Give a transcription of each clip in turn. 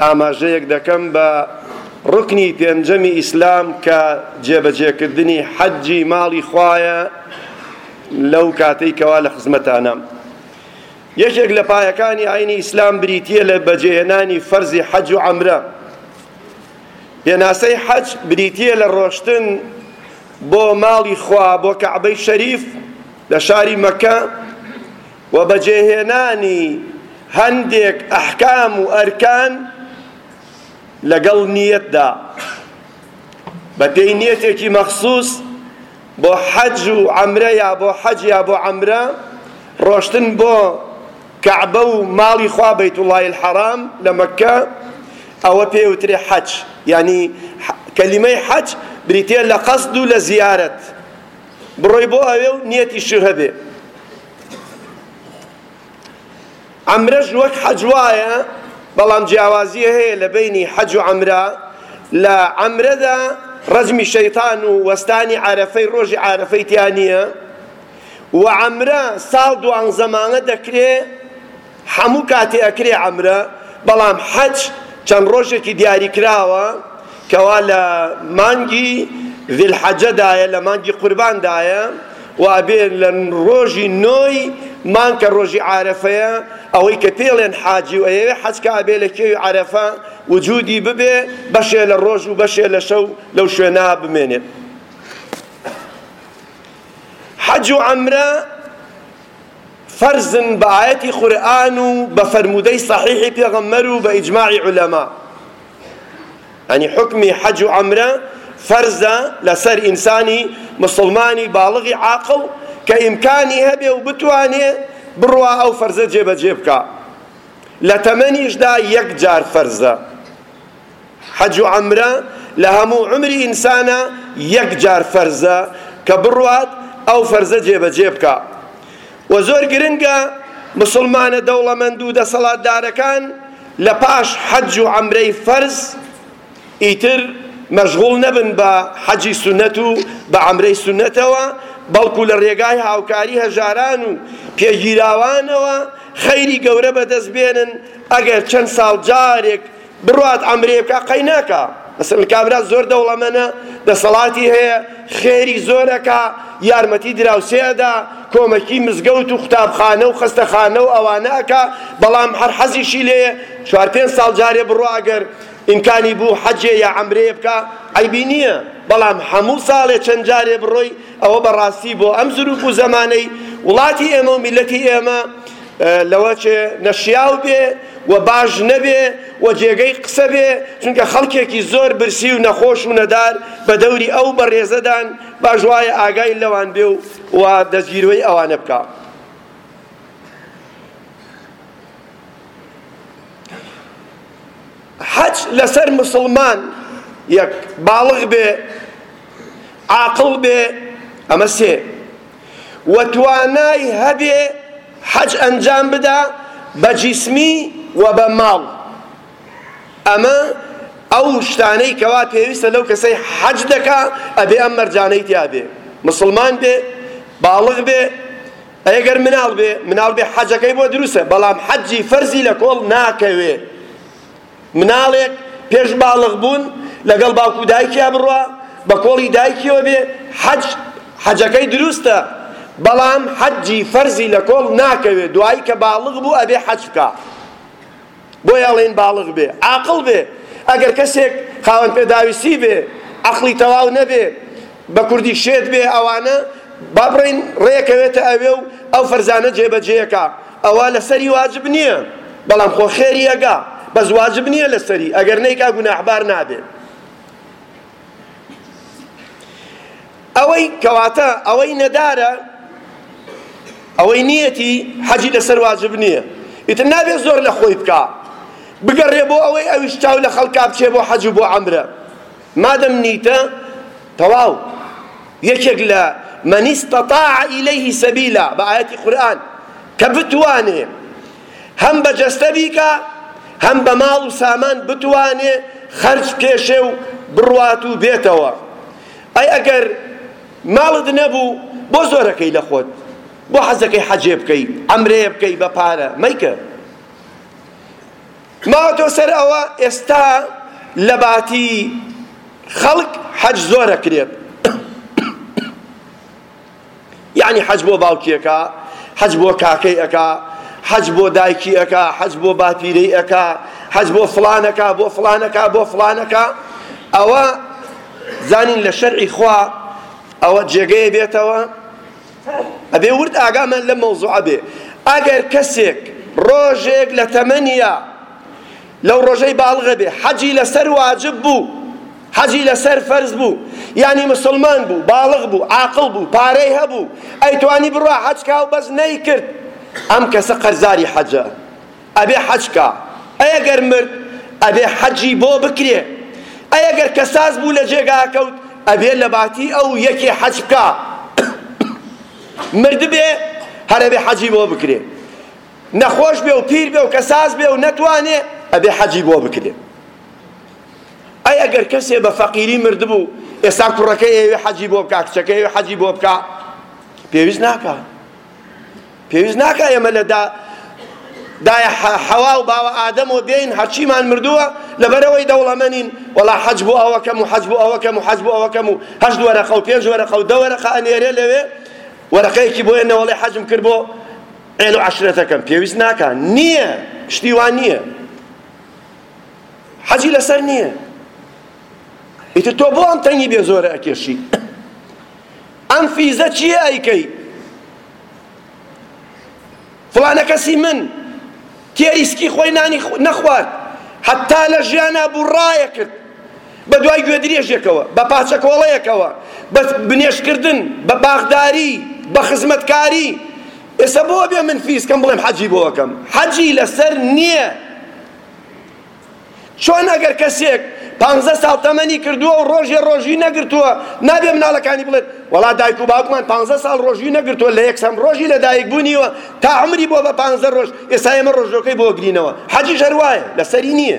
ئاماژەیەک دەکەم بە ڕوکنی پێنجەمی ئیسلام کە جێبەجێکردنی حەجی ماڵی خوایە لەو کاتەی کەوا لە خزمەتانەم یەکێک لە پایەکانی ئاینی ئیسلام بریتیە لە بەجێهێنانی فەرزی حەج و عەمرە پێناسەی حەج بریتیە لە ڕۆشتن بۆ ماڵی خوا بۆ کەعبەی شەریف لە شاری مەکە و بەجێهێنانی هەندێک ئەحکام و ئەرکان لەگەڵ نیەتدا بەپێی نیەتێکی مەخصوص بۆ حەج و عەمرە یا بۆ حەج یا بۆ عەمرە ڕۆشتن بۆ کەعبە و ماڵی خوا بەیت اللهی الحرام لە مەککە ئەوە پێ وترێ حەج یعنی کەلیمەی حەج بریتێ لە قەسد و لە زیارەت بڕۆی بۆ ئەوێ و نیەتی شو هەبێ عەمرەش وەک حەج وایە بەڵام جیاوازیە هەیە لە بینی حەج و عەمرە لە عەمرەدا ڕەجمی شەیتان و وەستانی عرفەی ڕۆژی عرفەی تیا نییە و عەمرە ساڵ دوانزەمانە دەکرێ هەموو کاتێ ئەکرێ عەمرە بەڵام حەج چەند ڕۆژێکی دیاری کراوە کەوا لە مانگی ذی الحجە دایە لە مانگی قوربان دایە و ئەبێ لە ڕۆژی نۆی مانگ کە ڕۆژی عارەفەیە ئەوەی کە پێڵێن حاجی و ئەیەوێ حەج کا ئەبێ لە کێوی عارەفە وجودی ببێ بەشێ لە ڕۆژ و بەشێ لە شەو لەو شوێنە بمێنێت حەج و عەمرە فەرزن بە ئایەتی قورئان و بە فەرموودەی سەحیحی پێغەمبەر و بە ئیجماعی عولەما یانی حوکمی حەج و عەمرە فەرزە لەسەر ئینسانی مسلمانی باڵغی عاقڵ کە ئیمکانی هەبێ و بتوانێ بڕوا ئەو فەرزە جێبەجێ بکا لە تەمەنیشدا یەک جار فەرزە حەج و عەمرە لە هەموو عومری ئینسانا یەک جار فەرزە کە بڕوات ئەو فەرزە جێبەجێ بکا وە زۆر گرنگە مسوڵمانە دەوڵەمەند و دەسەڵاتدارەکان لە پاش حەج و عەمرەی فەرز ئیتر مەشغوڵ نەبن بە حەجی سونەت و بە عەمرەی سونەتەوە بەڵکو لە ڕێگای هاوکاری هەژاران و پێگیراوانەوە خەیری گەورە بەدەست بێنن ئەگەر چەند ساڵ جارێک بڕوات عەمرێ بکا قەی ناکا مەسەلەن کابرا زۆر دەوڵەمەنە دەسەڵاتی هەیە خێری زۆرەکا یارمەتی دراوسێ ئەدا کۆمەکی مزگەوت و قوتابخانە و خەستەخانە و ئەوانە ئەکا بەڵام هەر حەزیشی لێیە چوار پێنج ساڵ جارێ بڕۆ ئەگەر ئیمکانی بوو حەجێ یا عەمرێ بکا عەیبی نییە بەڵام هەموو ساڵێ چەند جارێ بڕۆی ئەوە بەڕاستی بۆ ئەم زروف و زەمانەی وڵاتی ئێمە و میلەتی ئێمە لەوەچێ نەشیاو بێ و باش نەبێ و جێگەی قسە بێ، چونکە خەڵکێکی زۆر برسی و نەخۆش و نەدار بە دەوری ئەو بەڕێزەدان، باش وایە ئاگای لەوان بێ و وا دەستگیروەی ئەوانە بکا. حەج لەسەر مسڵمان یەک باڵغ بێ، عاقڵ بێ، ئەمە سێ. و توانای هەبێ حەج ئەنجام بدا بە جیسمی و بە ماڵ ئەمە ئەو شتانەی کەوا پێویستە لەو کەسەی حەج دەکا ئەبێ ئەم مەرجانەی تیا بێ مسلمان بێ باڵغ بێ ئەگەر مناڵ بێ مناڵ بێ حەجەکەی بۆ دروستە بەڵام حەجی فەرزی لە کۆڵ ناکەوێ مناڵێک پێش باڵغ بوون لەگەڵ باوکو دایکیا بڕوا بە کۆڵی دایکیەوە بێ حەج حەجەکەی دروستە بەڵام حەجی فەرزی لە کۆڵ ناکەوێ دوایی کە باڵغ بوو ئەبێ حەج بکا بۆیە ئەڵێن باڵغ بێ عاقڵ بێ ئەگەر کەسێک خاوەن پێداویستی بێ عەقڵی تەواو نەبێ بەکوردی شێت بێ ئەوانە با بڕێین ڕێکەوێتە ئەوێ و ئەو فەرزانە جێ بەجێ کا ئەوە لەسەری واجب نیە بەڵام خۆ خێری ئەگا بەس واجب نیە لەسەری ئەگەر نەیکا گوناحبار نابێ ئەوەی کەواتە ئەوەی نەدارە ئەوەی نیەتی حەجی لەسەر واجب نیە ئیتر نابێ زۆر لە خۆی بکا بگەڕێ بۆ ئەوەی ئەویش چاو لە خەڵکا بچێ بۆ حەج و بۆ عەمرە مادەم نیتە تەواو یەکێک لە من استطاع الیه سبیلا بە ئایەتی قورئان کە بتوانێ هەم بە جەستە بیکا هەم بە ماڵ و سامان بتوانێ خەرج کێشێ و بڕوات و بێتەوە ئەی ئەگەر ماڵت نەبوو بۆ زۆرەکەی لە خۆت بۆ حەزەکەی حەجێ بکەی ئەمرێ بکەی بە پارە مەیکە ماوەتەوە سەر ئەوە ئێستا لە باتی خەڵک حەج زۆر ئەکرێت یەعنی حەج بۆ باوکی ئەکا حەج بۆ کاکەی ئەکا حەج بۆ دایکی ئەکا حەج بۆ باپیرەی ئەکا حەج بۆ فڵانەکە بۆ فڵانەکە بۆ فڵانەکە ئەوە زانین لە شەرعی خوا ئەوە جێگەیە بێتەوە ئەبێ ورد ئاگامان لەم مەوزوعە بێ ئەگەر کەسێک ڕۆژێک لە تەمەنیا لەو ڕۆژەی باڵغە بێ حەجی لەسەر واجب بوو حەجی لەسەر فەرز بوو یعنی مسلمان بوو باڵغ بوو عاقڵ بوو پارەی هەبوو ئەیتوانی بڕوا حەج کا و بەس نەیکرد ئەم کەسە قەرزاری حەجە ئەبێ حەج کا ئەی گەر مرد ئەبێ حەجی بۆ بکرێ ئەی گەر کەساس بوو لە جێگا کەوت ئەبێ لە باتی ئەو یەکێ حەج بکا مردبێ هەرەبێ حەجی بۆ بکرێ نەخۆش بێ و پیر بێ و کەساس بێ و نەتوانێ ئەبێ حەجی بۆ بکرێ ئەی ئەگەر کەسێ بە فەقیری مردبوو ئێستا کوڕەکە ئێوێ حەجی بۆ بکا کچەکە ئێوێ حەجی بۆ بکا پێویست ناکە پێویست ناکا ئێمە لە دا دایە حەوا و باوە ئادەمەوە بێین هەرچیمان مردووە لەبەرەوەی دەوڵەمەنین وەڵا حەج بۆ ئەوەکەم و حەج بۆ ئەوەکەم و حەج بۆ ئەوەکەم و هەشت وەرەقە و پێنج وەرەقە و دە وەرەقە ئەنێرێ لەوێ وەرەقەیەکی بۆیە نەوەڵێ حەجم کرد بۆ عێل و عەشرەتەکەم پێویست ناکا نییە شتی وان نییە حەجی لەسەر نییە ئیتر تۆ بۆ ئەم تەنگی بێ زۆرە ئەکێشی ئەم فیزە چیە ئەیکەی فڵانە کەسی من تێ ئیسکی خۆی نانی نەخوارد حتا لە ژیانا بوڕایە کرد بە دوای گوێدرێژێکەوە بە پاچەکۆڵەیەکەوە بە بنێشکردن بە باغداری بە خزمەتکاری ئێستا بۆ بێ من فیسکەم بڵێم حەجی بۆەکەم حەجی لەسەر نییە چۆن ئەگەر کەسێک پانزە ساڵ تەمەنی کردووە و ڕۆژێ ڕۆژووی نەگرتووە نابێ مناڵەکانی بڵێت وەڵا دایک و باوکمان پانزە ساڵ ڕۆژووی نەگرتووە لە یەکسەم ڕۆژی لە دایک بوونیوە تا عەمری بووە بە پانزە ڕۆژ ئێستا ئێمە ڕۆژووەکەی بۆ ئەگرینەوە حەجیش هەر وایە لەسەری نییە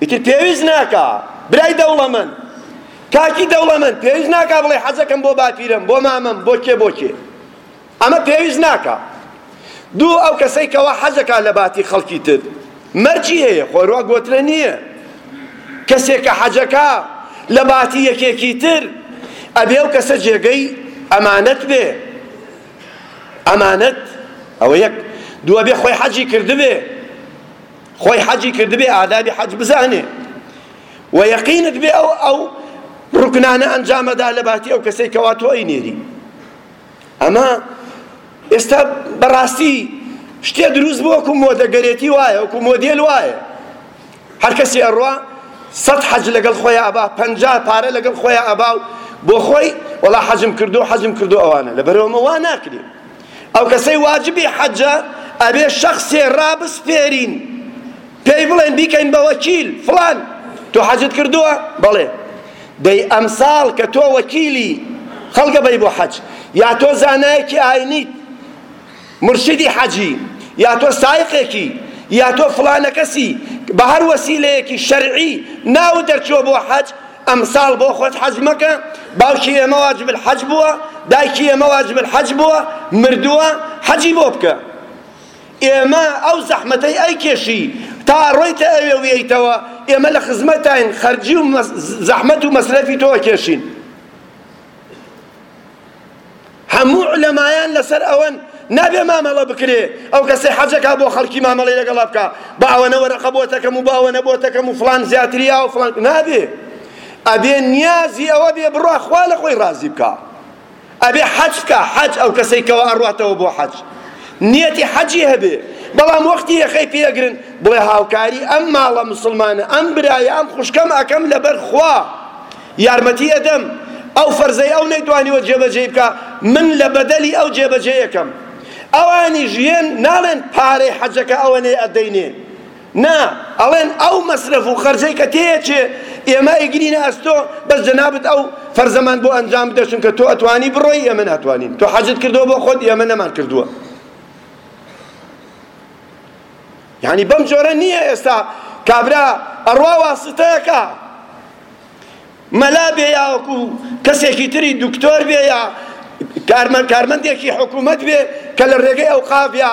ئیتر پێویست ناکا برای دەوڵەمەند کاکی دەوڵەمەند پێویست ناکا بڵێ حەجەکەم بۆ باپیرەم بۆ مامەم بۆ کێ بۆ کێ ئەمە پێویست ناکا دوو ئەو کەسەی کەوا حەزەکا لە باتی خەڵکی تر مەرجی هەیە خۆروا گۆترە نییە کەسێک کە حەجەکە لە باتی یەکێکی تر ئەبێ ئەو کەسە جێگەی ئەمانەت بێ ئەمانەت ئەوە یەک دووە بێ خۆی حەجی کردبێ خۆی حەجی کردبێ ئادابی حەج بزانێ و یەقینت بێ ئەو ئەو ڕکنانە ئەنجامەدا لە باتی ئەو کەسێکەوە تۆی نێری ئەمە ئێستا بەڕاستی شتێ دروست بوو وەکو مۆدەگەرێتی وایە وەکو مۆدێل وایە هەر کەسی ئەڕوا سەد حەج لەگەڵ خۆی ئەبا پەنجا پارە لەگەڵ خۆی ئەبا و بۆ خۆی وەڵا حەجم کردو حەجم کردو ئەوانە لەبەرەوەمە وا ناکرێ ئەو کەسەی واجبی حەجە ئەبێ شەخسێ ڕابسپێرین پێی بڵێن بیکەین بە وەکیل فڵان تۆ حەجت کردووە بەڵێ دەی ئەمساڵ کە تۆ وەکیلی خەڵک ئەبەی بۆ حەج یا تۆ زانایەکی ئاینیت مرشدی حەجی یا تۆ سایقێکی یا تۆ فڵانەکەسی بە هەر وەسیلەیەکی شەرعی ناوت دەرچووە بۆ حەج ئەمساڵ بۆ خۆت حەج مەکە باوکی ئێمە واجب الحەج بووە دایکی ئێمە واجب الحەج بووە مردووە حەجی بۆ بکە ئێمە ئەو زەحمەتەی ئەیکێشی تا ئەڕۆیتە ئەوێ و یەیتەوە ئێمە لە خزمەتتاین خەرجی و زەحمەت و مەسرەفی تۆ ئەکێشین هەموو علەمایان لەسەر ئەوەن نابێ مامەڵە بکرێ ئەو کەسەی حەجەکا بۆ خەڵکی مامەڵەی لەگەڵا بکا بە ئەوەنە وەرەقە بۆتەکەم و بە ئەوەنە بۆتەکەم و فڵان زیاتری ئاو فڵان نابێ ئەبێ نیازی ئەوە بێ بڕا خوا لە خۆی ڕازی بکا ئەبێ حەج بکا حەج ئەو کەسەی کەوا ئەڕواتەوە بۆ حەج نیەتی حەجی هەبێ بەڵام وەختی یەخەی پێگرن بڵێ هاوکاری ئەم ماڵە مسلمانە ئەم برایە ئەم خوشکەم ئەکەم لەبەر خوا یارمەتی ئەدەم ئەو فەرزەی ئەو نەیتوانیوە جێبەجێی بکا من لە بەدەلی ئەو جێبەجێیەکەم ئەوانیش یێن ناڵێن پارەی حەجەکە ئەوەنێ ئەدەینێ نا ئەڵێن ئەو مەسرەف و خەرجەی کە تێچێ ئێمە ئەیگرینە ئەستۆ بەس جەنابت ئەو فەرزەمان بۆ ئەنجام بدە چونکە تۆ ئەتوانی بڕۆی ئێمە ناتوانین تۆ حەجت کردووە بۆ خۆت ئێمە نەمان کردووە یعنی بەم جۆرە نییە ئێستا کابرا ئەڕوا واسطەیەکە مەلا بێ یاوەکو کەسێکی تری دکتۆر بێ یا کارمەندێکی حکوومەت بێ کە لە ڕێگەی ئەو قاڤە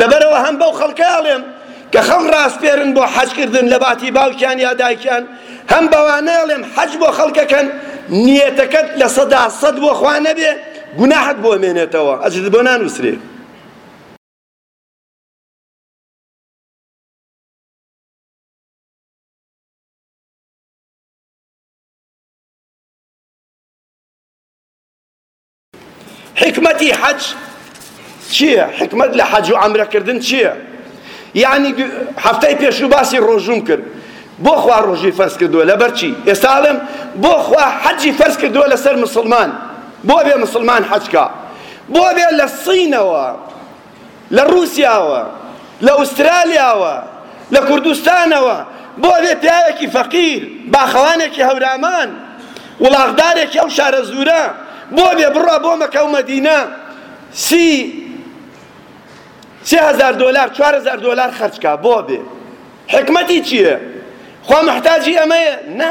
لەبەرئەوە هەم بەو خەڵکە ئەڵێم کە خەڵک ڕاسپێرن بۆ حەج کردن لە باتی باوکیان یا دایکیان هەم بەوانە ئەڵێم حەج بۆ خەڵکەکەن نیەتەکەت لە سەدا سەد بۆ خوا نەبێ گوناحت بۆ مێنێتەوە ئەجرت بۆ نانووسرێ حکمەتی حەج چییە؟ حکمەت لە حەج و عەمرەکردن چییە؟ یعنی هەفتەی پێشوو باسی ڕۆژوم کرد بۆ خوا ڕۆژی فەرز کردووە لەبەرچی ئێستا ئەڵێم بۆ خوا حەجی فەرز کردووە لەسەر مسلمان بۆ بێ مسلمان حەجکا بۆ بێ لە سینەوە لە ڕووسیاوە، لە ئوسترالیاوە، لە کوردستانەوە، بۆ ئەبێ پیاوێکی فەقیر، باخەوانێکی هەورامان، وڵاخدارێکی ئەو شارە زوورە، بۆ ئەبێ بڕوا بۆ مەکە و مەدینە سی سێ هەزار دۆلار، چوار هەزار دۆلار خەرج کا؟ بۆ ئەبێ؟ حیکمەتی چییە؟ خوا موحتاجی ئەمەیە؟ نا.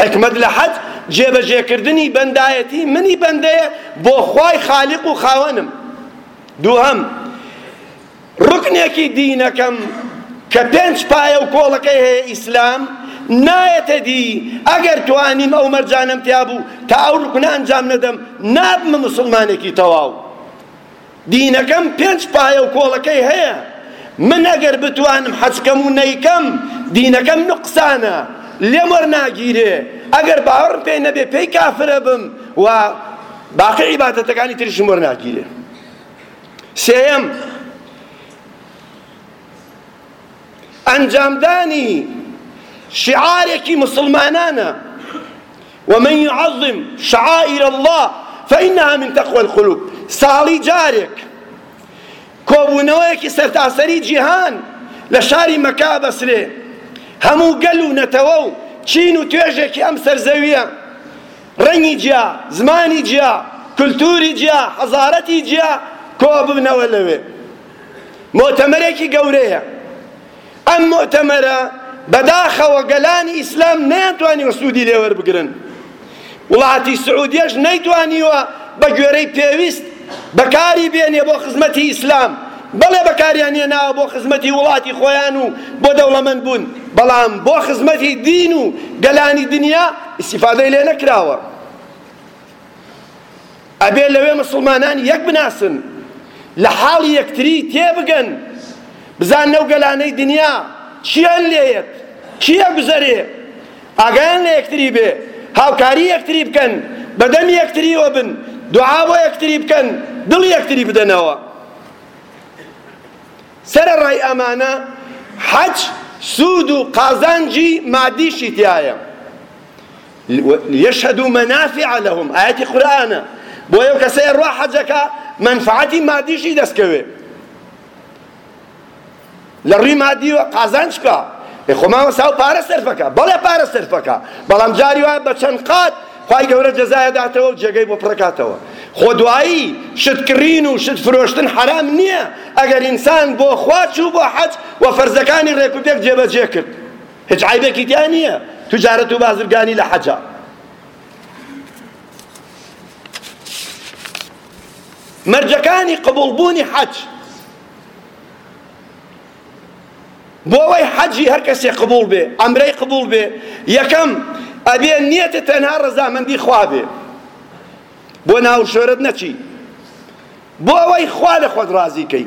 حیکمەت لە حەج جێبەجێکردنی بەندایەتی منی بەندەیە بۆ خوای خالیق و خاوەنم دووهەم ڕوکنێکی دینەکەم کە پێنج پایە و کۆڵەکەی هەیە ئیسلام نایەتە دی ئەگەر توانیم ئەو مەرجانەم تیابوو تا ئەو ڕوکنە ئەنجام نەدەم نابمە مسلمانێکی تەواو دینەکەم پێنج پایە و کۆڵەکەی هەیە، من ئەگەر بتوانم حەج بکەم و نەیکەم، دینەکەم نوقسانە، لێم وەرناگیرێ، ئەگەر باوەڕم پێی نەبێ پێی کافر ئەبم و باقی عیبادەتەکانی تریشم وەرناگیرێ. سێیەم، ئەنجامدانی شیعارێکی موسڵمانانە، ومن یعظم شعائر اللە فانها من تقوی القلوب ساڵی جارێک کۆبوونەوەیەکی سەرتاسەری جیهان لە شاری مەککە ئەبەسرێ هەموو گەل و نەتەوە و چین و توێژێکی ئەم سەر زەویە ڕەنگی جیا زمانی جیا کلتوری جیا حەزارەتی جیا کۆببنەوە لەوێ مۆتەمەرێکی گەورەیە ئەم موئتەمەرە بەداخەوە گەلانی ئیسلام نەیانتوانیوە سوودی لێ وەربگرن، وڵاتی سعودیەش نەیتوانیوە بە گوێرەی پێویست بەکاری بێنێ بۆ خزمەتی ئیسلام، بەڵێ بەکاریان هێناوە بۆ خزمەتی وڵاتی خۆیان و بۆ دەوڵەمەند بوون، بەڵام بۆ خزمەتی دین و گەلانی دنیا ئیستیفادەی لێ نەکراوە. ئەبێ لەوێ موسڵمانان یەک بناسن، لە حاڵی یەکتری تێبگەن، بزانن ئەو گەلانەی دنیا چییان لێیەت، چی ئەگوزەرێ، ئاگایان لە یەکتری بێ، هاوکاری یەکتری بکەن، بە دەمی یەکتریوە بن، دوعا بۆ یەکتری بکەن، دڵی یەکتری بدەنەوە. سەرەڕای ئەمانە حەج سوود و قازانجی مادیشی تیایە. یشهد منافع لهم ئایەتی قورئانە بۆ ئەو کەسەی ئەڕوا حەجەکە مەنفعەتی مادیشی دەستکەوێ لە ڕووی مادی و قازانج بکە خۆمان وەسا و پارە سەرفەکە بەڵێ پارە سەرفەکە بەڵام جاری وایە بە چەند قات خی گەورە جەزایە داتەوە و جێگەی بۆ پڕکاتەوە خۆ دوایی شت کڕین و شت فرۆشتن حرام نییە ئەگەر ئینسان بۆ خوا چوو بۆ حەج و فەرزەکانی ڕێکوپێک جێبەجێ کرد هیچ عەیبێکی تیا نییە تجارەت و بازرگانی لە حەجا. مەرجەکانی قبوڵبوونی حەج بۆ ئەوەی حەجی هەر کەسێ قبوڵ بێ ئەمرەی قبوڵ بێ یەکەم ئەبێ نیەتە تەنها ڕەزامەندی خوا بێ بۆ ناو شۆرت نەچی بۆ ئەوەی خوا لە خۆت ڕازی کەی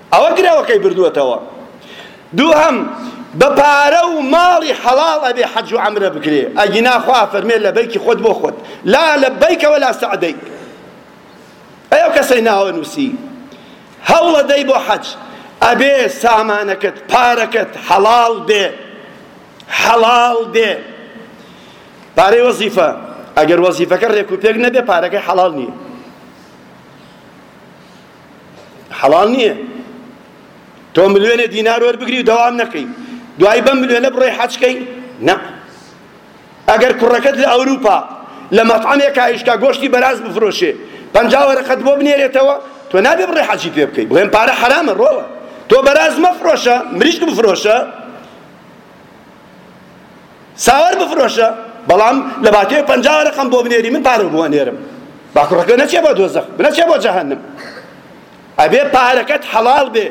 ئەوە گرەوەکەی بردووەتەوە. دووهەم، بە پارە و ماڵی حەڵاڵ ئەبێ حەج و عەمرە بکرێ، ئەگینا خوا ئەفەرمێ لەبەیکی خۆت بۆ خۆت، لا لبیک ولا سعدیک. ئەی ئەو کەسەی ناوە نووسی هەوڵە دەی بۆ حەج، ئەبێ سامانەکەت، پارەکەت حەڵاڵ بێ، حەڵاڵ بێ. پارەی وەزیفە، ئەگەر وەزیفەکە رێکوپێک نەبێ پارەکەی حەڵاڵ نییە. حەڵاڵ نییە تۆ ملیۆنێ دینار وەربگری و دەوام نەکەی دوای بەم ملیۆنە بڕۆی حەجکەی نە ئەگەر کوڕەکەت لە ئەوروپا لە مەطعمێکا ئیشکا گۆشتی بەراز بفرۆشێ پەنجا وەرەقەت بۆ بنێرێتەوە تۆ نابێ بڕێ حەجی پێ بکەی بڵێن پارە حەرامە ڕۆوە تۆ بەراز مەفرۆشە مریشک بفرۆشە ساوار بفرۆشە بەڵام لە باکێ پەنجا رەقەم بۆ بنێری من پارە بۆ ئەنێرم با کوڕەکە نەچێ بۆ دۆزەخ نەچێ بۆ جەهەنم ئەبێ پارەکەت حەڵاڵ بێ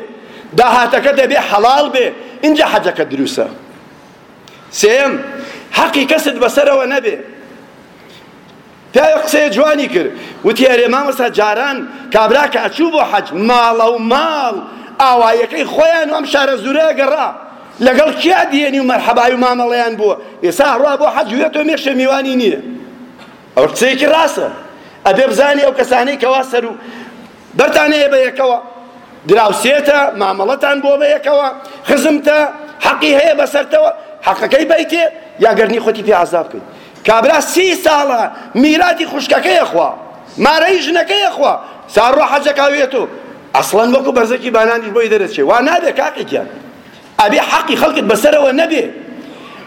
داهاتەکە دەبێ حەڵاڵ بێ ئینجا حەجەکە دروسە سێم حەقی کەست بەسەرەوە نەبێ پیاوێک قسەیە جوانی کرد وتی ئەرێ مامۆستا جاران کابرا کە ئەچوو بۆ حەج ماڵە و ماڵ ئاوایەکەی خۆیان و ئەم شارە زورە گەڕا لەگەڵ کیا دێنی و مەرحەبای و مامەڵەیان بووە ئێسا هەڕوا بۆ حەج وێتۆ مێشە میوانی نییە ئەو قسەیەکی ڕاستە ئەبێ بزانی ئەو کەسانەی کەوا سەر و بەرتانەیە بە یەکەوە دراوسێتە مامەڵەتان بۆ بە یەکەوە خزمتە حەقی هەیە بەسەرتەوە حەقەکەی بیتێ یا گەرنی خۆتی پێ عذاب بکەیت کابرا سی ساڵە میراتی خوشکەکەی ئەخوا مارەی ژنەکەی ئەخوا ساڕۆ حەجەکا وێتۆ ئەسڵەن وەکو بەرزەکی بانانیش بۆی دەرەچێ وا نابێ کاکە گیان ئەبێ حەقی خەڵکت بەسەرەوە نەبێ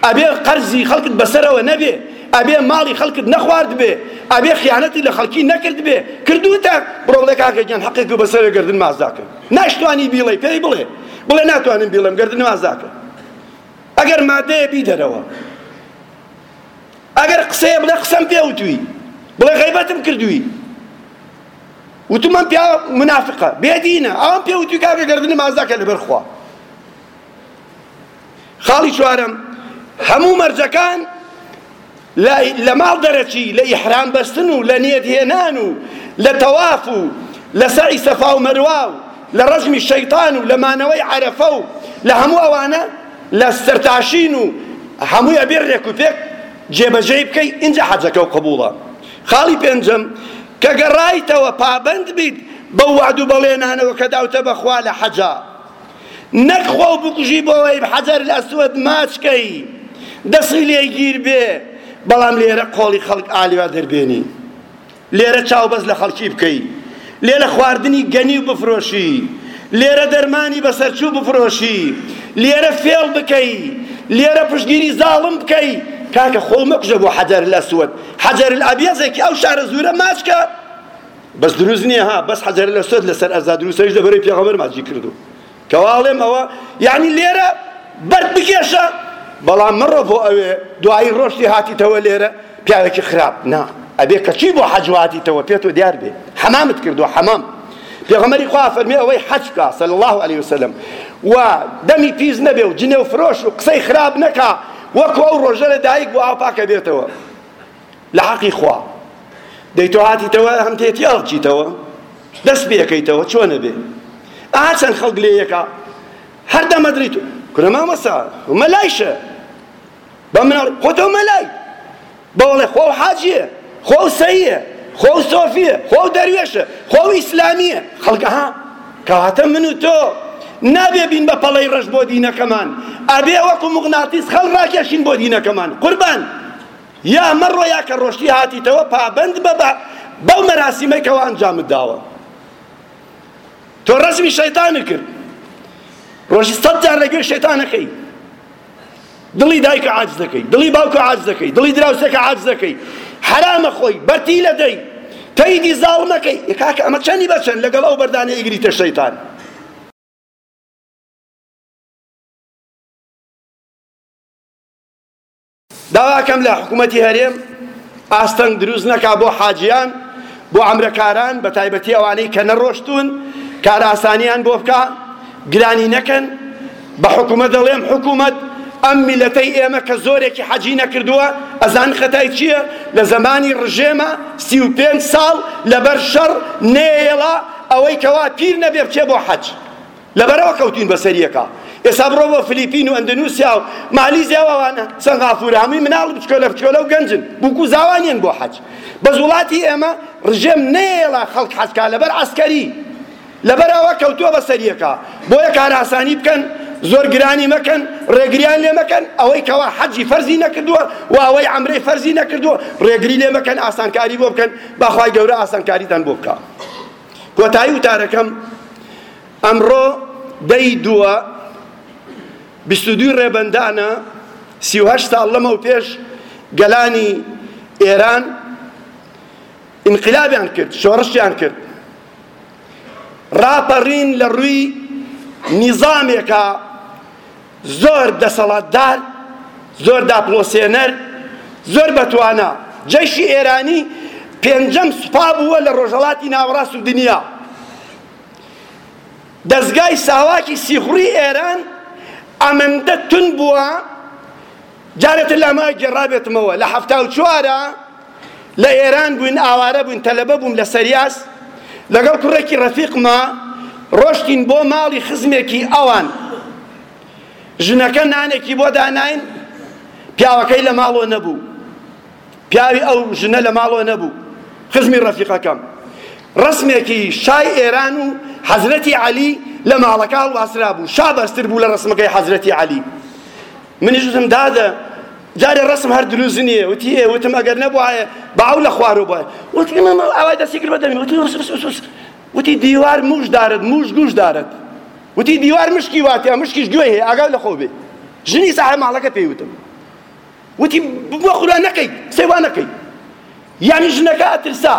ئەبێ قەرزی خەڵکت بەسەرەوە نەبێ ئەبێ ماڵی خەڵکت نەخوارد بێ ئەبێ خیانەتی لە خەڵکی نەکرد بێ کردوتە بڕۆ بڵێ کاکە گیان حەقێک و بەسەرە گردن مازداکە ناشتوانی بیڵێ پێی بڵێ بڵێ ناتوانم بیڵێم گردن مازداکە ئەگەر مادەیە بیدەرەوە ئەگەر قسەیە بڵێ قسەم پێ وتوی بڵێ غیبەتم کردوی وتم من پیاوە منافقە بێدینە ئەوم پێ وتوی کاکە گردنی مازداکە لەبەر خوا خاڵی چوارم هەموو مەرجەکان لە ماڵ دەرەچی لە ئیحرام بەستن و لە نیەت هێنان و لە تەواف و لە سەعی سەفا و مەروا و لە ڕەجمی شەیتان و لە مانەوەی عەرەفە و لە هەموو ئەوانە لە سەرتاشین و هەمووی ئەبێ رێک و پێک جێبەجێی بکەی ئینجا حەجەکەو قبوڵە خاڵی پێنجەم کە گەڕایتەوە پابەند بیت بەو وەعد و بەڵێنانەوە کە داوتە بەخوا لە حەجا نەک خۆو بکوژی بۆەوەی حەجەر ئەسوەد ماچکەی دەسی لێگیر بێ بەڵام لێرە قۆڵی خەڵک ئالیا دەربێنی لێرە چاو بەست لە خەڵکی بکەی، لێرە خواردنی گەنیو بفرۆشی، لێرە دەرمانی بەسەرچوو بفرۆشی، لێرە فێڵ بکەی، لێرە پشتگیری زاڵم بکەی، کاکە خۆو مەکوژە بۆ حەجەرلەسوەد، حەجەرلئەبیەزێکی ئەو شارە زورە ماچ کە، بەس دروست نیە ها، بەس حەجەرلەسوەد لەسەر ئەرزا دروستە ئەویش لەبەرەی پێغەمبەر ماجی کردوە. کەوا ئەڵێم ئەوە یانی لێرە بەرد بکێشە بەڵام مەڕۆ بۆ ئەوێ دوایی ڕۆشتی هاتیتەوە لێرە پیاوێکی خراپ نا ئەبێ کەچی بۆ حەج هاتیتەوە پێ تۆ دیار بێ حەمامت کردووە حەمام پێغەمەری خوا فەرمی ئەوەی حەج بکە صلی الله علیه وسلم و دەمی پیس نەبێ و جنێو فرۆش و قسەی خراپ نەکا وەکو ئەو ڕۆژە لە دایک بوو ئاپاکە بێتەوە لە حەقی خوا دەی تۆ هاتیتەوە هەم تێتی ئەڵکیتەوە دەست پێکەیتەوە چۆ نەبێ ئا چەند خەڵک لێ یەکە هەر دەمەدریت کورە مامەسا مەلایشە بە مناڵ خۆ تۆ مەلای بەوەڵێ خۆ حاجیە خۆ سەیە خۆ سۆفیە خۆ دەروێشە خۆ ئیسلامیە خەڵکە ها کەواتە من و تۆ نابێ بین بە پەڵەی ڕەش بۆ دینەکەمان ئەبێ وەکو مغناطیس خەڵ ڕاکێشین بۆ دینەکەمان قوربان یا مەڕۆ یا کە ڕۆشتی هاتیتەوە پابەند بە بە بەو مەراسیمەی کەوا ئەنجامت داوە تۆ ڕەسمی شەیتانە کرد ڕۆژی سەد جار لەگوێ شەیتانەکەی دڵی دایکە عاج دەکەی دڵی باوکە عاج دەکەی دڵی دراوسەکە عاج دەکەی حرامە خۆی بەرتی لە دەی تەیدی زاڵ مەکەی کاکە ئەمە چەندی بەچەند لەگەڵ ئەو بەردانە ئیگریتە شەیتان داواکەم لە حکوومەتی هەرێم ئاستەنگ دروست نەکا بۆ حاجیان بۆ ئەمرەکاران بە تایبەتی ئەوانەی کە نەڕۆشتون کار ئاسانیان بۆ بکە گرانی نەکەن بە حکوومەت دەڵێم حکوومەت ئەم میلەتەی ئێمە کە زۆرێکی حەجی نەکردووە ئەزان خەتای چییە لە زمانی ڕژێمە سی و پێنج ساڵ لەبەر شەڕ نێڵە ئەوەی کەوا پیر نەبێ بچێ بۆ حەج لە بەرەوە کەوتوین بە سەریەکا ئێسا بڕۆ بۆ فلیپین و ئەندەنوسیا و مالیزیا و ئەوانە سەنغافورە هەمووی مناڵ بچکۆلە بچکۆلە و گەنجن بوکو زاوانیان بۆ حەج بەس وڵاتی ئێمە ڕژێم نەیەڵە خەڵک حەجکا لەبەر عەسکەری لەبەر ئەوە کەوتووە بە سەریەکە بۆیە کاراسانی بکەن زۆر گرانی مەکەن ڕێگریان لێ مەکەن ئەوەی کەوا حەجی فەرزی نەکردووە و ئەوەی ئەمرەی فەرزی نەکردووە ڕێگری لێ مەکەن ئاسانکاری بۆ بکەن بەخوای گەورە ئاسانکاریتان بۆ بکە کۆتایی وتارەکەم ئەمڕۆ دەی دووە بیست و دووی ڕێبەندانە سی و هەشت ساڵ لەمەو پێش گەلانی ئێران ئینقلابیان کرد شۆڕشیان کرد ڕاپەڕین لە ڕووی نیزامێکە زۆر دەسەڵاتدار، زۆر داپڵۆسێنەر، زۆر بەتوانا. جەیشی ئێرانی پێنجەم سوپا بووە لە ڕۆژهەڵاتی ناوەڕاست و دنیا. دەزگای ساواکی سیخوڕی ئێران ئەمەندە توند بووە، جارێ تر لاماوێک گێڕابێتمەوە لە حەفتا و چوارا لە ئێران بووین ئاوارە بووین تەلەبە بووم لە سەریاس لەگەڵ کوڕێکی ڕەفیقما ڕۆشتین بۆ ماڵی خزمێکی ئەوان ژنەکە نانێکی بۆ داناین پیاوەکەی لە ماڵۆ نەبوو پیاوی ئەو ژنە لە ماڵۆ نەبوو خزمی ڕەفیقەکەم ڕسمێکی شای ئێران و حەزرەتی عەلی لە ماڵەکە هەڵواسرا بوو شا بەستر بوو لە ڕسمەکەی حەزرەتی عەلی منیش وتم دادە جارێ ڕسم هەر دروست نییە وتی ئێ وتم ئەگەر نەبوایە باو لە خوارو بووە وتی مەمە ئاوای دەستی کرد بە دەمی وتی وس وس وس وس وتی دیوار موش دارد موش گوش دارد وتی دیوار مشکی واتی مشکیش گوێ هەیە ئاگاو لە خۆ بێ ژنی ساحە ماڵەکە پێی وتم وتی بۆ خورا نەکەیت سێوا نەکەیت یعنی ژنەکە ئەترسا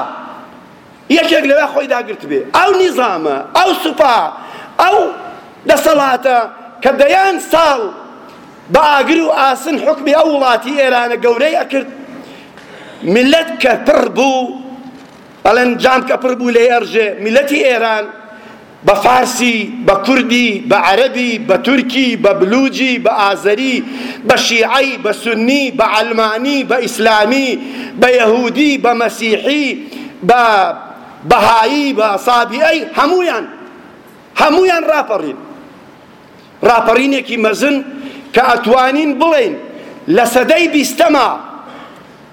یەکێک لەوێ خۆی داگرتبێ، ئەو نیزامە، ئەو سوپا، ئەو دەسەڵاتە کە دەیان ساڵ بە ئاگر و ئاسن حوکمی ئەو وڵاتی ئێرانە گەورەی ئەکرد، میللەت کە پڕ بوو، ئەڵێن جام کە پڕ بوو لێی ئەڕژێ، میللەتی ئێران، بە فارسی، بە کوردی، بە عەرەبی، بە تورکی، بە بلوجی، بە ئازەری، بە شیعی، بە سوننی، بە عەلمانی، بە ئیسلامی، بە یەهودی، بە مەسیحی، بە بەهایی، بە سابیئەی، هەموویان، هەموویان ڕاپەڕین. ڕاپەڕینێکی مەزن کە ئەتوانین بڵێین لە سەدەی بیستەما،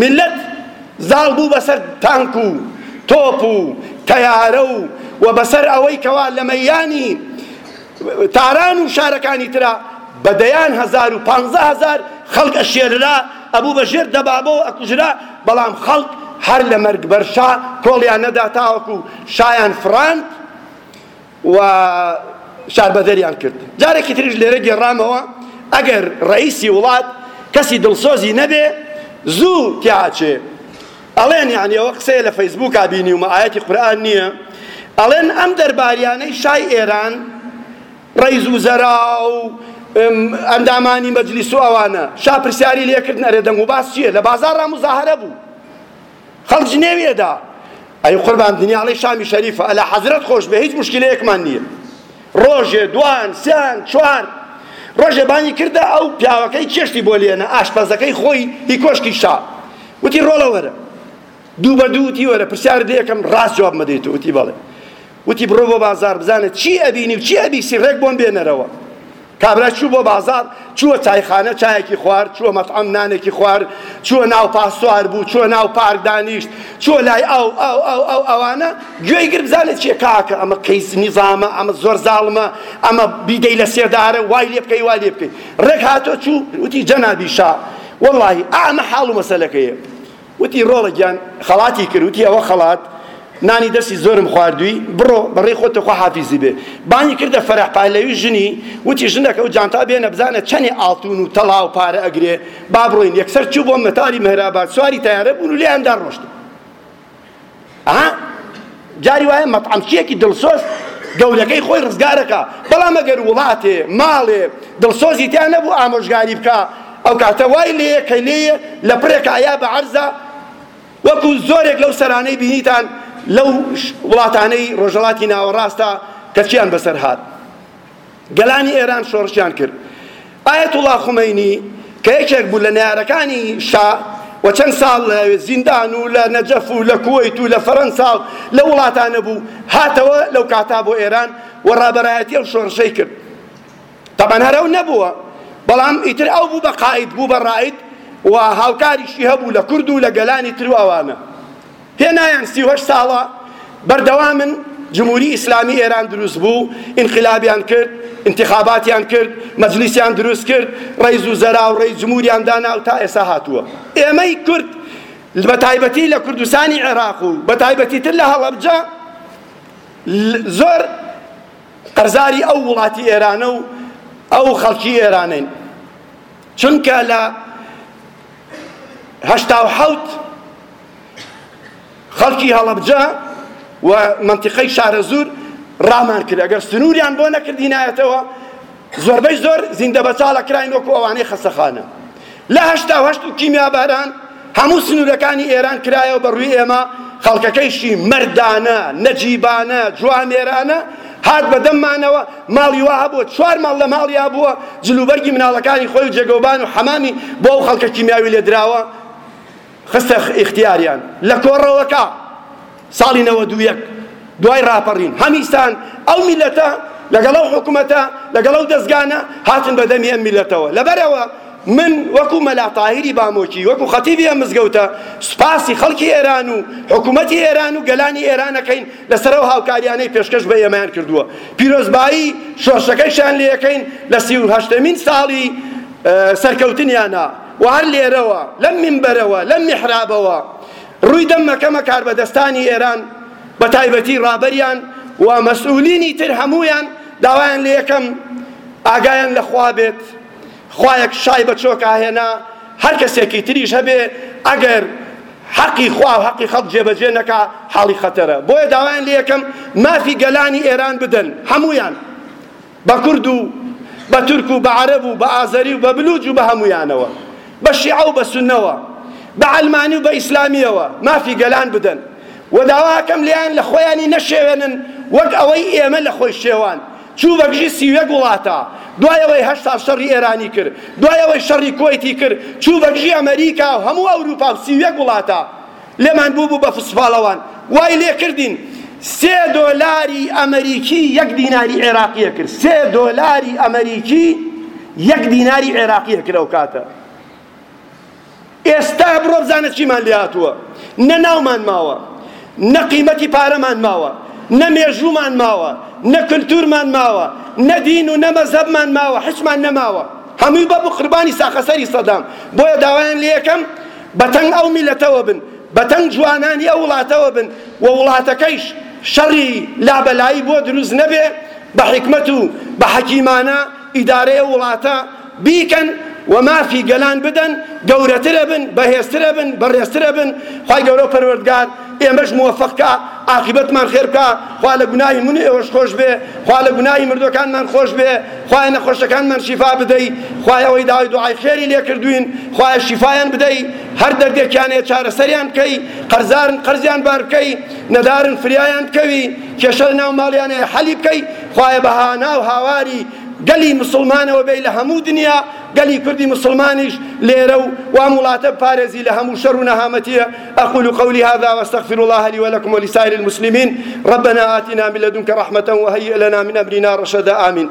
میللەت زاڵ بوو بەسەر تانک و تۆپ و تەیارە و و بەسەر ئەوەی کەوا لە مەیانی تاران و شارەکانی ترا بە دەیان هەزار و پانزە هەزار خەڵک ئەشێررا ئەبوو بە ژێر دەبابەوە ئەکوژرا بەڵام خەڵک هەر لە مەرگ بەرشا کۆڵیان نەدا تاوەکو شایان فڕاند و شاربەدەریان کرد. جارێکی تریش لێرە گێڕامەوە، ئەگەر ڕەئیسی وڵات کەسی دڵسۆزی نەبێ زوو تێئاچێ. ئەڵێن یانی ئەوە قسەیە لە فەیسبووکا بینیومە ئایەتی قورئان نییە، ئەڵێن ئەم دەرباریانەی شای ئێران ڕەیز وزەرا و ئەندامانی مەجلیس و ئەوانە، شا پرسیاری لێکردن ئەرێ دەنگوباس چییە؟ لە بازاڕا موزاهەرە بوو. خەڵک جنێوی ئەدا ئەی قوربان دنیاڵی شامی شەریفە ئەلا حەزرەت خۆش بێ هیچ مشکلەیەکمان نییە ڕۆژێ دوان سیان چوار ڕۆژێ بانی کردە ئەو پیاوەکەی چێشتی بۆ لێنە ئاشپەزەکەی خۆی هی کۆشکی شا وتی ڕۆڵە وەرە دوو بە دوو وتی وەرە پرسیار دێکم ڕاست جواب مەدەیت وتی بەڵێ وتی بڕۆ بۆ بازاڕ بزانە چی ئەبینی و چی ئەبیسی ڕێک بۆم بێنەرەوە. کابرا چوو بۆ بازاڕ، چووە چایخانە چایەکی خوارد، چووە مەتعەم نانێکی خوارد، چووە ناو پاسوار بوو، چووە ناو پارک دانیشت، چووە لای ئاو ئاو ئاو ئاو ئاوانە گوێی گرت بزانە چییە کاکە ئەمە کەیس نیزامە ئەمە زۆر زاڵمە ئەمە بیدەی لە سێدارە وای لێ بکەی وا لێ بکەی ڕێک هاتۆ چوو وتی جەنابی شا وەڵاهی ئا ئەمە حاڵ و مەسەلەکەیە وتی، ڕۆڵە گیان، خەڵاتی کرد. وتی، ئەوە خەڵات؟ نانی دەستی زۆرم خواردووی، بڕۆ، بەڕێی خۆت و خواحافیزی بێ. بانگی کردە فەرەح پەهلەوی ژنی، وتی، ژنەکە و جانتا بێنە، بزانە چەنێ ئاڵتوون و تەڵا و پارە ئەگرێ، با بڕۆین. یەکسەر چوو بۆ مەتاری مەهراباد، سواری تەیارە بوون و لێیاندا ڕۆشتن. ئەها جاری وایە مەتعەمچیەکی دڵسۆز گەورەکەی خۆی ڕزگارەکە بەڵام ئەگەر وڵاتێ ماڵێ دڵسۆزی تیا نەبوو ئامۆژگاری بکە ئەو کاتە وای لێیە کە لێیە لە پرێکە ئەیا بە عەرزە وەکو زۆرێک لەو سەرانەی بینیتان لەو وڵاتانەی ڕۆژەڵاتی ناوەڕاستە کە چیان بەسەر هات گەلانی ئێران شۆڕشیان کرد. ئایەتوڵا خومەینی کە یەکێک بوو لە نەیارەکانی شا و چەند ساڵ لە زیندان و لە نەجەف و لە کوەیت و لە فەرەنسا و لە وڵاتانە بوو، هاتەوە لەو کاتە بۆ ئێران و ڕابەرایەتی ئەو شۆڕشەی کرد. تەبەن هەر ئەو نەبووە، بەڵام ئیتر ئەو بوو بە قائید، بوو بە ڕائید و هاوکاریشی هەبوو لە کورد و لە گەلانی تر و ئەوانە. هێنایان سی و هەشت ساڵە بەردەوامن جموری ئیسلامی ئێران دروست بوو ئینقلابیان کرد ئینتخاباتیان کرد مەجلیسیان دروست کرد ڕیز و زەرا و ڕێی جموریان دانا و تا ئێسا هاتووە ئێمەی کورد بە تایبەتی لە کوردستانی عێراق و بە تایبەتی تر لە هەڵەبجە زۆر قەرزاری ئەو وڵاتی ئێرانە و ئەو خەڵکی ئێرانین چونکە لە هەشتا و حەوت خەڵکی هەڵەبجە و مەنتیقەی شارەزوور ڕامان کرد ئەگەر سنووریان بۆ نەکردینایەتەوە زۆربەی زۆر زیندە بەچاڵە کراین وەکو ئەوانەی خەسەخانە لە هەشتا و هەشت و کیمیاباران هەموو سنوورەکانی ئێران کرایەوە بە ڕووی ئێمە خەڵکەکەیشی مردانە نەجیبانە جوامێرانە هات بە دەممانەوە ماڵی وا هەبووە چوار ماڵ لە ماڵیا بووە جلوبەرگی مناڵەکانی خۆی و جێگەوبان و حەمامی بۆ ئەو خەڵکە کیمیاوی لێدراوە خستە ئیختیاریان لە کۆڕەوەکە ساڵی نەوەد و یەک دوای ڕاپەڕین هەمیستان ئەو میلەتە لەگەڵ ئەو حکوومەتە لەگەڵ ئەو دەستگانە هاتن بە دەمی ئەم میلەتەوە لەبەرەوە من وەکو مەلا تاهیری بامۆکی وەکو خەتیبی ئەم مزگەوتە سوپاسی خەڵکی ئێران و حکوومەتی ئێران و گەلانی ئێرانەکەین لەسەر ئەو هاوکاریانەی پێشکەش بە ئێمەیان کردووە پیرۆزبایی شۆرشەکەیشان لێەکەین لە سی و هەشتەمین ساڵی سەرکەوتنیانە وە هەر لێرەوە لەم مینبەرەوە لەم میحرابەوە ڕووی دەم مەکەمە کاربەدەستانی ئێران بە تایبەتی ڕابەریان و مەسئولینی تر هەموویان داوایان لێ یەکەم ئاگایان لە خوا بێت خوایەک شای بە چۆکا هێنا هەر کەسێکی تریش هەبێ ئەگەر حەقی خوا و حەقی خەڵک جێبەجێ نەکا حاڵی خەتەرە بۆیە داوایان لێ یەکەم مافی گەلانی ئێران بدەن هەموویان بە کورد و بە تورک و بە عەرەب و بە ئازەری و بە بلووج و بە هەموویانەوە، بە شیعە و بە سوننەوە، بە عەلمانی و بە ئیسلامییەوە مافی گەلان بدەن و داوا ئەکەم لێیان لە خۆیانی نەشێوێنن وەک ئەوەی ئێمە لە خۆی شێوان، چوو بە گژی سی و یەک وڵاتا، دوای ئەوەی هەشت ساڵ شەڕی ئێرانی کرد، دوای ئەوەی شەڕی کوەیتی کرد، چوو بە گژی ئەمەریکا و هەموو ئەورووپا و سی و یەک وڵاتا. لێمان بوو بوو بە فسپاڵەوان وای لێ کردین سێ دۆلاری ئەمەریکی یەک دیناری عێراقیە کرد سێ دۆلاری ئەمەریکی یەک دیناری عێراقیە کرد ئەو کاتە ئێستا بڕۆ بزانە چیمان لێ هاتووە نە ناومان ماوە نە قیمەتی پارەمان ماوە نە مێژوومان ماوە نە کلتورمان ماوە نە دین و نە مەزەبمان ماوە حچمان نەماوە هەمووی بە بقربانی ساخەسەری سەدام بۆیە داوایان لێ یەکەم بە تەنگ ئەو میلەتەوە بن، بە تەنگ جوانانی ئەو وڵاتەوە بن و وڵاتەکەیش شەڕی لابەلایی بۆ دروست نەبێ، بە حیکمەت و بە حەکیمانە ئیدارەی ئەو وڵاتە بیکەن و مافی گەلان بدەن، گەورەترەبن، بەهێزترەبن، بەڕێزترەبن، خوای گەورەو پەروەردگار ئێمەش موەفەق کا عاقیبەتمان خێر بکا خوا لە گوناهی من و ئێوەش خۆش بێ خوا لە گوناهی مردوەکانمان خۆش بێ خوایە نەخۆشەکانمان شیفا بدەی خوایە ئەوەی داوای دوعای خێری لێ کردوین خوایە شیفایان بدەی هەر دەردێکیان هەیە چارەسەریان بکەی قەرزارن قەرزیان بار بکەی نەدارن فریایان بکەوی کێشە لە ناو ماڵیان هەیە حەلی بکەی خوایە بە هانا و هاواری گەلی مسلمانەوە بێ لە هەموو دنیا گەلی کوردی مسلمانیش لێرە و وام وڵاتە پارێزی لە هەموو شەر و نەهامەتیە ئەقول قولي هذا واستغفر الله لي ولكم ولسائر المسلمين ربنا آتنا من لدنك رحمة وهيئ لنا من أمرنا رشدا آمين